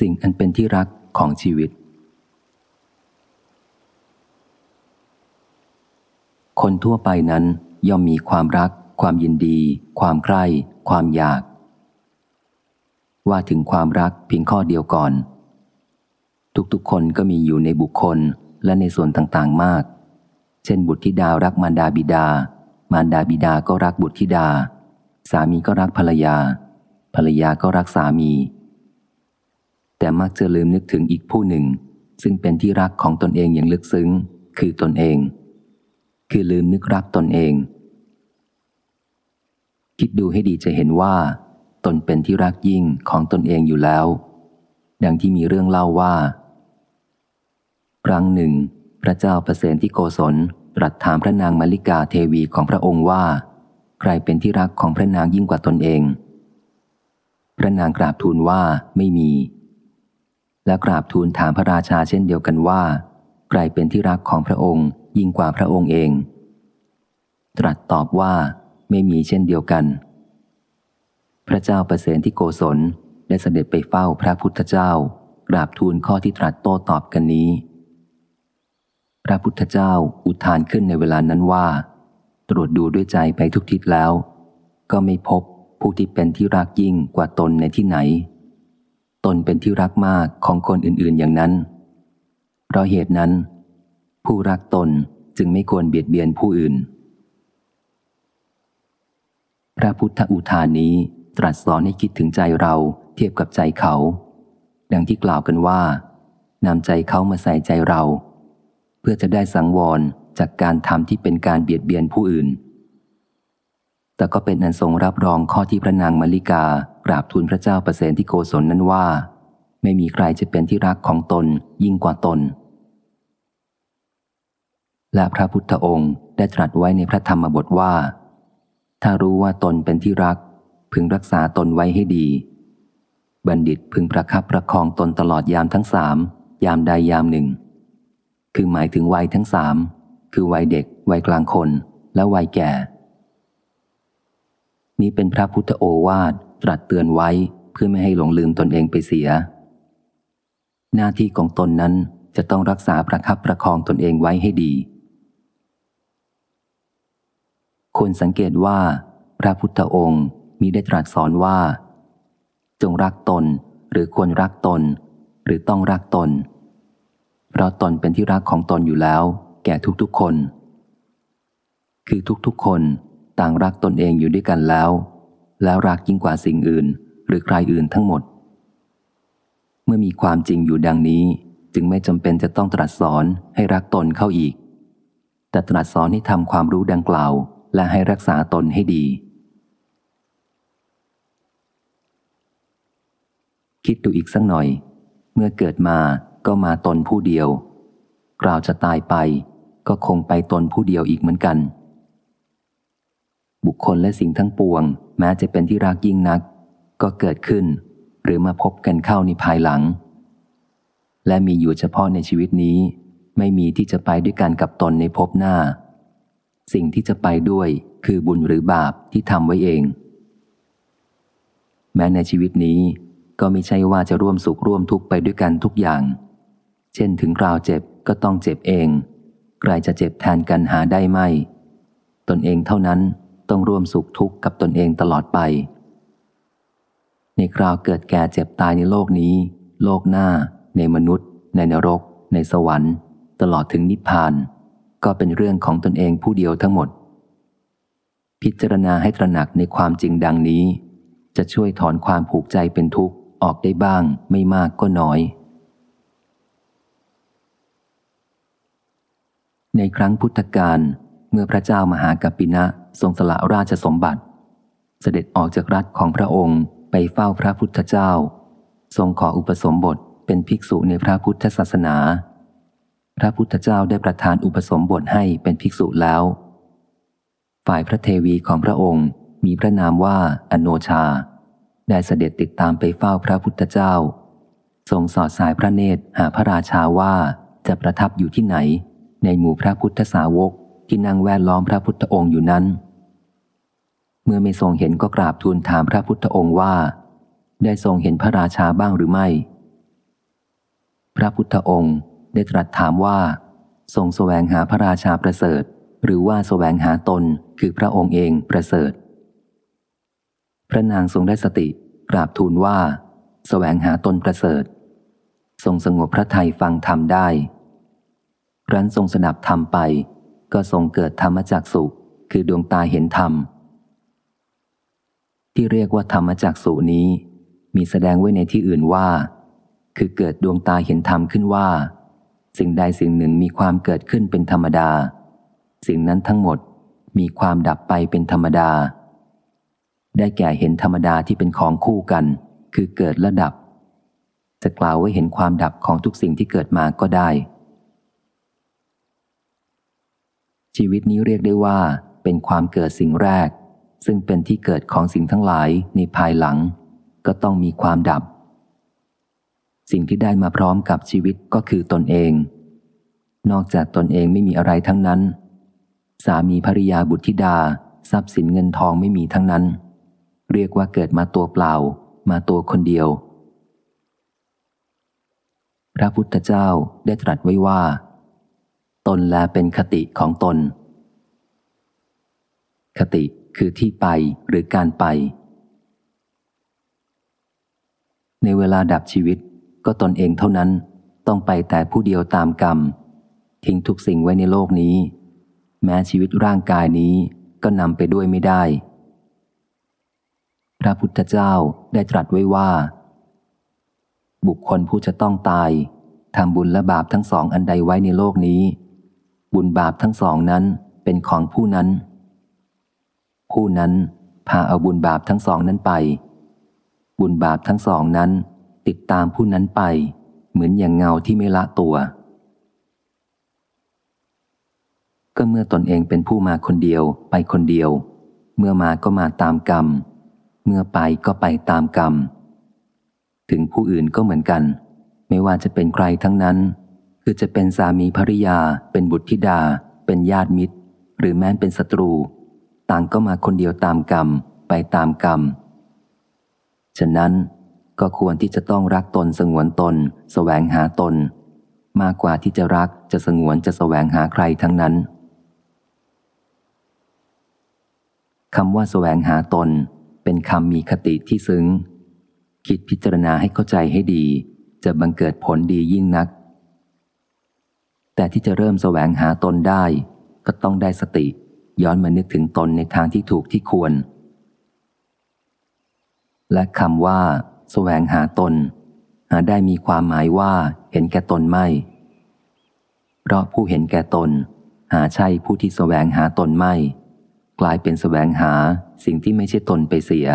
สิ่งอันเป็นที่รักของชีวิต คนทั่วไปนั้นย่อมมีความรัก ความยินดี ความใคร่ ความอยาก ว่าถึงความรักเพียงข้อเดียวก่อน ทุกๆคนก็มีอยู่ในบุคคลและในส่วนต่างๆมาก เช่นบุตรธิดารักมารดาบิดา มารดาบิดาก็รักบุตรธิดา สามีก็รักภรรยา ภรรยาก็รักสามี แต่มักจะลืมนึกถึงอีกผู้หนึ่ง ซึ่งเป็นที่รักของตนเองอย่างลึกซึ้ง คือตนเอง คือลืมนึกรักตนเอง คิดดูให้ดีจะเห็นว่า ตนเป็นที่รักยิ่งของตนเองอยู่แล้ว ดังที่มีเรื่องเล่าว่า ครั้งหนึ่ง พระเจ้าประเสนที่โกศลตรัสถามพระนางมาริกาเทวีของพระองค์ว่า ใครเป็นที่รักของพระนางยิ่งกว่าตนเอง พระนางกราบทูลว่าไม่มี และกราบทูลถามพระราชาเช่นเดียวกันว่า ใครเป็นที่รักของพระองค์ยิ่งกว่าพระองค์เอง ตรัสตอบว่าไม่มีเช่นเดียวกัน พระเจ้าประเสนที่โกศลได้เสด็จไปเฝ้าพระพุทธเจ้ากราบทูลข้อที่ตรัสโต้ตอบกันนี้ พระพุทธเจ้าอุทานขึ้นในเวลานั้นว่า ตรวจดูด้วยใจไปทุกทิศแล้ว ก็ไม่พบผู้ที่เป็นที่รักยิ่งกว่าตนในที่ไหน ตนเป็นที่รักมากของคนอื่น ๆ อย่างนั้น เพราะเหตุนั้น ผู้รักตนจึงไม่ควรเบียดเบียนผู้อื่น พระพุทธอุทานนี้ตรัสสอนให้คิดถึงใจเราเทียบกับใจเขา ดังที่กล่าวกันว่านำใจเขามาใส่ใจเรา เพื่อจะได้สังวรจากการทำที่เป็นการเบียดเบียนผู้อื่น แต่ก็เป็นอันทรงรับรองข้อที่พระนางมาริกา ราบทูลพระเจ้าประเสนที่โกศลนั้นว่า ไม่มีใครจะเป็นที่รักของตนยิ่งกว่าตน และพระพุทธองค์ได้ตรัสไว้ในพระธรรมบทว่า ถ้ารู้ว่าตนเป็นที่รัก พึงรักษาตนไว้ให้ดี บัณฑิตพึงประคับประคองตนตลอดยามทั้งสามยามใดยามหนึ่ง คือหมายถึงวัยทั้งสามคือวัยเด็ก วัยกลางคน และวัยแก่ นี้เป็นพระพุทธโอวาท ตรัสเตือนไว้เพื่อไม่ให้หลงลืมตนเองไปเสีย หน้าที่ของตนนั้นจะต้องรักษาประคับประคองตนเองไว้ให้ดีควรสังเกตว่า พระพุทธองค์มีได้ตรัสสอนว่า จงรักตนหรือควรรักตน หรือต้องรักตน เพราะตนเป็นที่รักของตนอยู่แล้ว แก่ทุกๆคน คือทุกๆคนต่างรักตนเองอยู่ด้วยกันแล้ว แล้วรักยิ่งกว่าสิ่งอื่น หรือใครอื่นทั้งหมด เมื่อมีความจริงอยู่ดังนี้ จึงไม่จำเป็นจะต้องตรัสสอนให้รักตนเข้าอีก แต่ตรัสสอนให้ทำความรู้ดังกล่าว และให้รักษาตนให้ดี คิดดูอีกสักหน่อย เมื่อเกิดมาก็มาตนผู้เดียวกล่าวจะตายไป ก็คงไปตนผู้เดียวอีกเหมือนกัน บุคคลและสิ่งทั้งปวง แม้จะเป็นที่รักยิ่งนัก ก็เกิดขึ้น หรือมาพบกันเข้าในภายหลัง และมีอยู่เฉพาะในชีวิตนี้ ไม่มีที่จะไปด้วยกันกับตนในภพหน้า สิ่งที่จะไปด้วยคือบุญหรือบาปที่ทำไว้เอง แม้ในชีวิตนี้ก็ไม่ใช่ว่าจะร่วมสุขร่วมทุกข์ไปด้วยกันทุกอย่าง เช่นถึงคราวเจ็บก็ต้องเจ็บเอง ใครจะเจ็บแทนกันหาได้ไหม ตนเองเท่านั้น ต้องร่วมสุขทุกข์กับตนเองตลอดไป ในคราวเกิดแก่เจ็บตายในโลกนี้ โลกหน้า ในมนุษย์ ในนรก ในสวรรค์ ตลอดถึงนิพพาน ก็เป็นเรื่องของตนเองผู้เดียวทั้งหมด พิจารณาให้ตระหนักในความจริงดังนี้ จะช่วยถอนความผูกใจเป็นทุกข์ออกได้บ้าง ไม่มากก็น้อย ในครั้งพุทธกาลเมื่อพระเจ้ามหากัปปินะ ทรงสละราชสมบัติ เสด็จออกจากรัฐของพระองค์ไปเฝ้าพระพุทธเจ้า ทรงขออุปสมบทเป็นภิกษุในพระพุทธศาสนา พระพุทธเจ้าได้ประทานอุปสมบทให้เป็นภิกษุแล้ว ฝ่ายพระเทวีของพระองค์มีพระนามว่าอโนชา ได้เสด็จติดตามไปเฝ้าพระพุทธเจ้า ทรงสอดสายพระเนตรหาพระราชาว่าจะประทับอยู่ที่ไหน ในหมู่พระพุทธสาวก ที่นั่งแวดล้อมพระพุทธองค์อยู่นั้น เมื่อไม่ทรงเห็นก็กราบทูลถามพระพุทธองค์ว่า ได้ทรงเห็นพระราชาบ้างหรือไม่ พระพุทธองค์ได้ตรัสถามว่า ทรงแสวงหาพระราชาประเสริฐ หรือว่าแสวงหาตนคือพระองค์เองประเสริฐ พระนางทรงได้สติกราบทูลว่าสแสวงหาตนประเสริฐ ทรงสงบพระทัยฟังธรรมได้รั้นทรงสนับธรรมไป ก็ทรงเกิดธรรมจักสุคือดวงตาเห็นธรรม ที่เรียกว่าธรรมจักสุนี้ มีแสดงไว้ในที่อื่นว่า คือเกิดดวงตาเห็นธรรมขึ้นว่า สิ่งใดสิ่งหนึ่งมีความเกิดขึ้นเป็นธรรมดา สิ่งนั้นทั้งหมดมีความดับไปเป็นธรรมดา ได้แก่เห็นธรรมดาที่เป็นของคู่กัน คือเกิดและดับ จะกล่าวไว่าเห็นความดับของทุกสิ่งที่เกิดมาก็ได้ ชีวิตนี้เรียกได้ว่าเป็นความเกิดสิ่งแรก ซึ่งเป็นที่เกิดของสิ่งทั้งหลายในภายหลัง ก็ต้องมีความดับ สิ่งที่ได้มาพร้อมกับชีวิตก็คือตนเอง นอกจากตนเองไม่มีอะไรทั้งนั้น สามีภริยาบุตรธิดา ทรัพย์สินเงินทองไม่มีทั้งนั้น เรียกว่าเกิดมาตัวเปล่า มาตัวคนเดียว พระพุทธเจ้าได้ตรัสไว้ว่า ตนแลเป็นคติของตน คติคือที่ไปหรือการไป ในเวลาดับชีวิตก็ตนเองเท่านั้นต้องไปแต่ผู้เดียวตามกรรม ทิ้งทุกสิ่งไว้ในโลกนี้ แม้ชีวิตร่างกายนี้ก็นำไปด้วยไม่ได้ พระพุทธเจ้าได้ตรัสไว้ว่า บุคคลผู้จะต้องตายทำบุญและบาปทั้งสองอันใดไว้ในโลกนี้ บุญบาปทั้งสองนั้นเป็นของผู้นั้น ผู้นั้นพาเอาบุญบาปทั้งสองนั้นไป บุญบาปทั้งสองนั้น ติดตามผู้นั้นไป เหมือนอย่างเงาที่ไม่ละตัว ก็เมื่อตนเองเป็นผู้มาคนเดียวไปคนเดียว เมื่อมาก็มาตามกรรม เมื่อไปก็ไปตามกรรม ถึงผู้อื่นก็เหมือนกัน ไม่ว่าจะเป็นใครทั้งนั้น คือจะเป็นสามีภริยา เป็นบุตรธิดา เป็นญาติมิตร หรือแม้นเป็นศัตรู ต่างก็มาคนเดียวตามกรรม ไปตามกรรม ฉะนั้นก็ควรที่จะต้องรักตนสงวนตนสแสวงหาตน มากกว่าที่จะรักจะสงวนจะสแสวงหาใครทั้งนั้นคำว่าสแสวงหาตน เป็นคำมีคติที่ซึ้ง คิดพิจารณาให้เข้าใจให้ดี จะบังเกิดผลดียิ่งนัก แต่ที่จะเริ่มแสวงหาตนได้ ก็ต้องได้สติ ย้อนมานึกถึงตนในทางที่ถูกที่ควร และคำว่า แสวงหาตน หาได้มีความหมายว่าเห็นแก่ตนไม่ เพราะผู้เห็นแก่ตน หาใช่ผู้ที่แสวงหาตนไม่ กลายเป็นแสวงหาสิ่งที่ไม่ใช่ตนไปเสีย